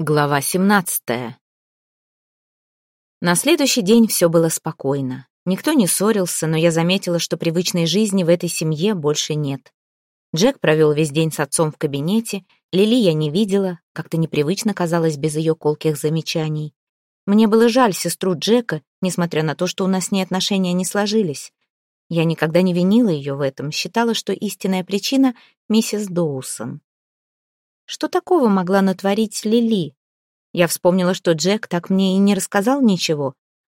Глава 17. На следующий день все было спокойно. Никто не ссорился, но я заметила, что привычной жизни в этой семье больше нет. Джек провел весь день с отцом в кабинете, Лили я не видела, как-то непривычно казалось без ее колких замечаний. Мне было жаль сестру Джека, несмотря на то, что у нас с ней отношения не сложились. Я никогда не винила ее в этом, считала, что истинная причина — миссис Доусон. Что такого могла натворить Лили? Я вспомнила, что Джек так мне и не рассказал ничего.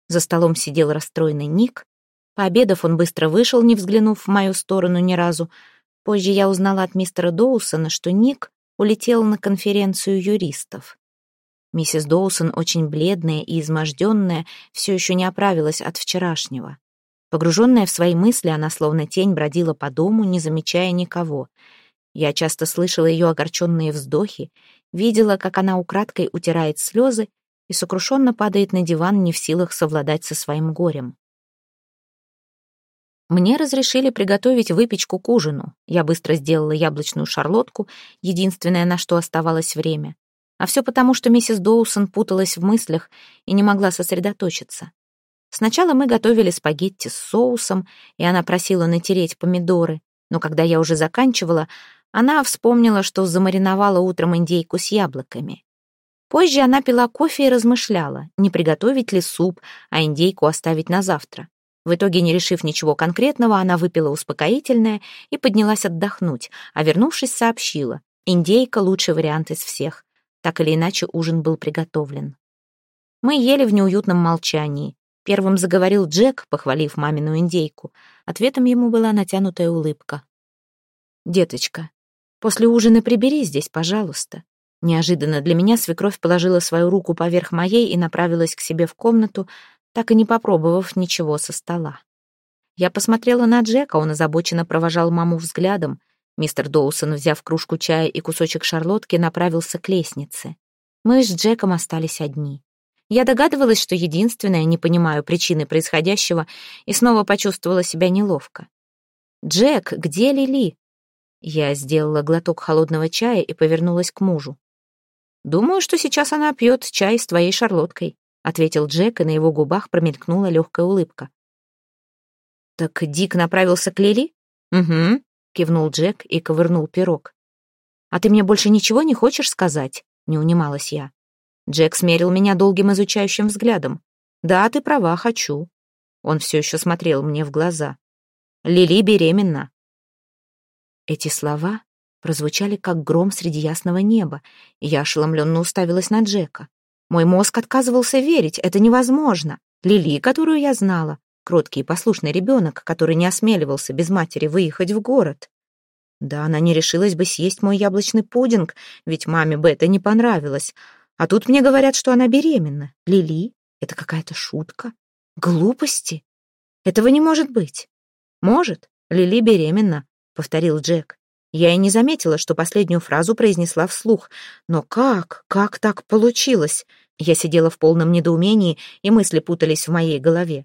За столом сидел расстроенный Ник. Пообедав, он быстро вышел, не взглянув в мою сторону ни разу. Позже я узнала от мистера Доусона, что Ник улетел на конференцию юристов. Миссис Доусон, очень бледная и изможденная, все еще не оправилась от вчерашнего. Погруженная в свои мысли, она словно тень бродила по дому, не замечая никого — я часто слышала ее огорченные вздохи, видела, как она украдкой утирает слезы и сокрушенно падает на диван, не в силах совладать со своим горем. Мне разрешили приготовить выпечку к ужину. Я быстро сделала яблочную шарлотку, единственное, на что оставалось время. А все потому, что миссис Доусон путалась в мыслях и не могла сосредоточиться. Сначала мы готовили спагетти с соусом, и она просила натереть помидоры, но когда я уже заканчивала, она вспомнила, что замариновала утром индейку с яблоками. Позже она пила кофе и размышляла, не приготовить ли суп, а индейку оставить на завтра. В итоге, не решив ничего конкретного, она выпила успокоительное и поднялась отдохнуть, а вернувшись, сообщила, индейка — лучший вариант из всех. Так или иначе, ужин был приготовлен. Мы ели в неуютном молчании. Первым заговорил Джек, похвалив мамину индейку. Ответом ему была натянутая улыбка. «Деточка, После ужина прибери здесь, пожалуйста». Неожиданно для меня свекровь положила свою руку поверх моей и направилась к себе в комнату, так и не попробовав ничего со стола. Я посмотрела на Джека, он озабоченно провожал маму взглядом. Мистер Доусон, взяв кружку чая и кусочек шарлотки, направился к лестнице. Мы с Джеком остались одни. Я догадывалась, что единственное, не понимаю причины происходящего, и снова почувствовала себя неловко. «Джек, где Лили?» Я сделала глоток холодного чая и повернулась к мужу. «Думаю, что сейчас она пьет чай с твоей шарлоткой», ответил Джек, и на его губах промелькнула легкая улыбка. «Так Дик направился к Лили?» «Угу», — кивнул Джек и ковырнул пирог. «А ты мне больше ничего не хочешь сказать?» — не унималась я. Джек смерил меня долгим изучающим взглядом. «Да, ты права, хочу». Он все еще смотрел мне в глаза. «Лили беременна». Эти слова прозвучали как гром среди ясного неба, и я ошеломленно уставилась на Джека. Мой мозг отказывался верить, это невозможно. Лили, которую я знала, кроткий и послушный ребенок, который не осмеливался без матери выехать в город. Да, она не решилась бы съесть мой яблочный пудинг, ведь маме бы это не понравилось. А тут мне говорят, что она беременна. Лили, это какая-то шутка. Глупости. Этого не может быть. Может, Лили беременна, повторил Джек. Я и не заметила, что последнюю фразу произнесла вслух. Но как? Как так получилось? Я сидела в полном недоумении, и мысли путались в моей голове.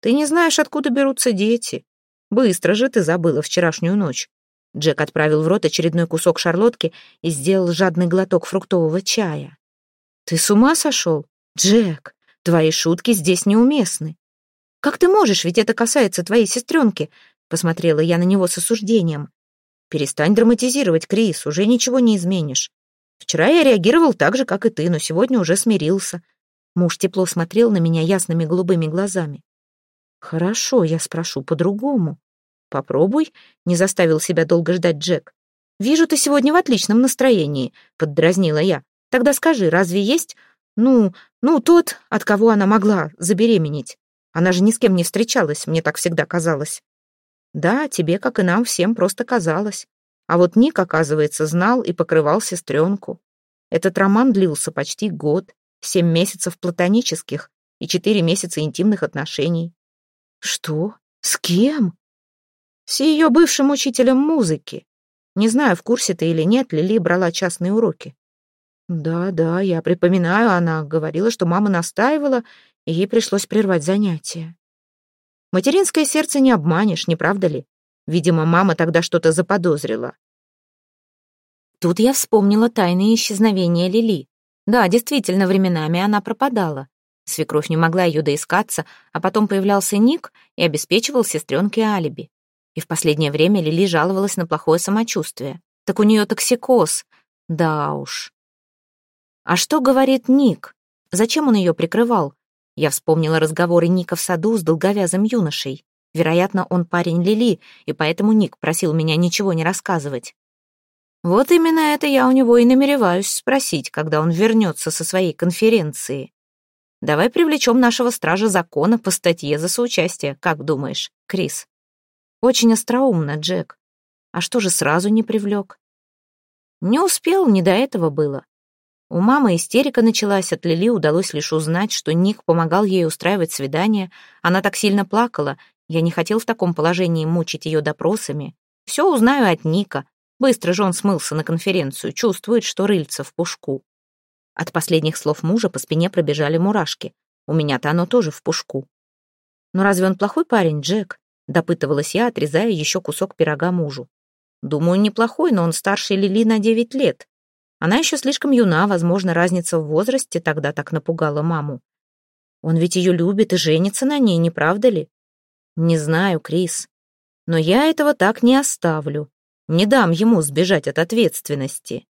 Ты не знаешь, откуда берутся дети. Быстро же ты забыла вчерашнюю ночь. Джек отправил в рот очередной кусок шарлотки и сделал жадный глоток фруктового чая. «Ты с ума сошел? Джек, твои шутки здесь неуместны. Как ты можешь, ведь это касается твоей сестренки. Посмотрела я на него с осуждением. «Перестань драматизировать, Крис, уже ничего не изменишь. Вчера я реагировал так же, как и ты, но сегодня уже смирился». Муж тепло смотрел на меня ясными голубыми глазами. «Хорошо, я спрошу по-другому». «Попробуй», — не заставил себя долго ждать Джек. «Вижу, ты сегодня в отличном настроении», — поддразнила я. «Тогда скажи, разве есть, ну, ну, тот, от кого она могла забеременеть? Она же ни с кем не встречалась, мне так всегда казалось». Да, тебе, как и нам всем, просто казалось. А вот Ник, оказывается, знал и покрывал сестренку. Этот роман длился почти год, семь месяцев платонических и четыре месяца интимных отношений. Что? С кем? С ее бывшим учителем музыки. Не знаю, в курсе ты или нет, Лили брала частные уроки. Да, да, я припоминаю, она говорила, что мама настаивала, и ей пришлось прервать занятия. Материнское сердце не обманешь, не правда ли? Видимо, мама тогда что-то заподозрила. Тут я вспомнила тайные исчезновения Лили. Да, действительно, временами она пропадала. Свекровь не могла ее доискаться, а потом появлялся Ник и обеспечивал сестренке алиби. И в последнее время Лили жаловалась на плохое самочувствие. Так у нее токсикоз. Да уж. А что говорит Ник? Зачем он ее прикрывал? Я вспомнила разговоры Ника в саду с долговязым юношей. Вероятно, он парень Лили, и поэтому Ник просил меня ничего не рассказывать. Вот именно это я у него и намереваюсь спросить, когда он вернется со своей конференции. Давай привлечем нашего стража закона по статье за соучастие, как думаешь, Крис? Очень остроумно, Джек. А что же сразу не привлек? Не успел, не до этого было. У мамы истерика началась, от Лили удалось лишь узнать, что Ник помогал ей устраивать свидание. Она так сильно плакала, я не хотел в таком положении мучить ее допросами. Все узнаю от Ника. Быстро же он смылся на конференцию, чувствует, что рыльца в пушку. От последних слов мужа по спине пробежали мурашки. У меня-то оно тоже в пушку. «Но разве он плохой парень, Джек?» — допытывалась я, отрезая еще кусок пирога мужу. «Думаю, неплохой, но он старше Лили на девять лет. Она еще слишком юна, возможно, разница в возрасте тогда так напугала маму. Он ведь ее любит и женится на ней, не правда ли? Не знаю, Крис. Но я этого так не оставлю. Не дам ему сбежать от ответственности.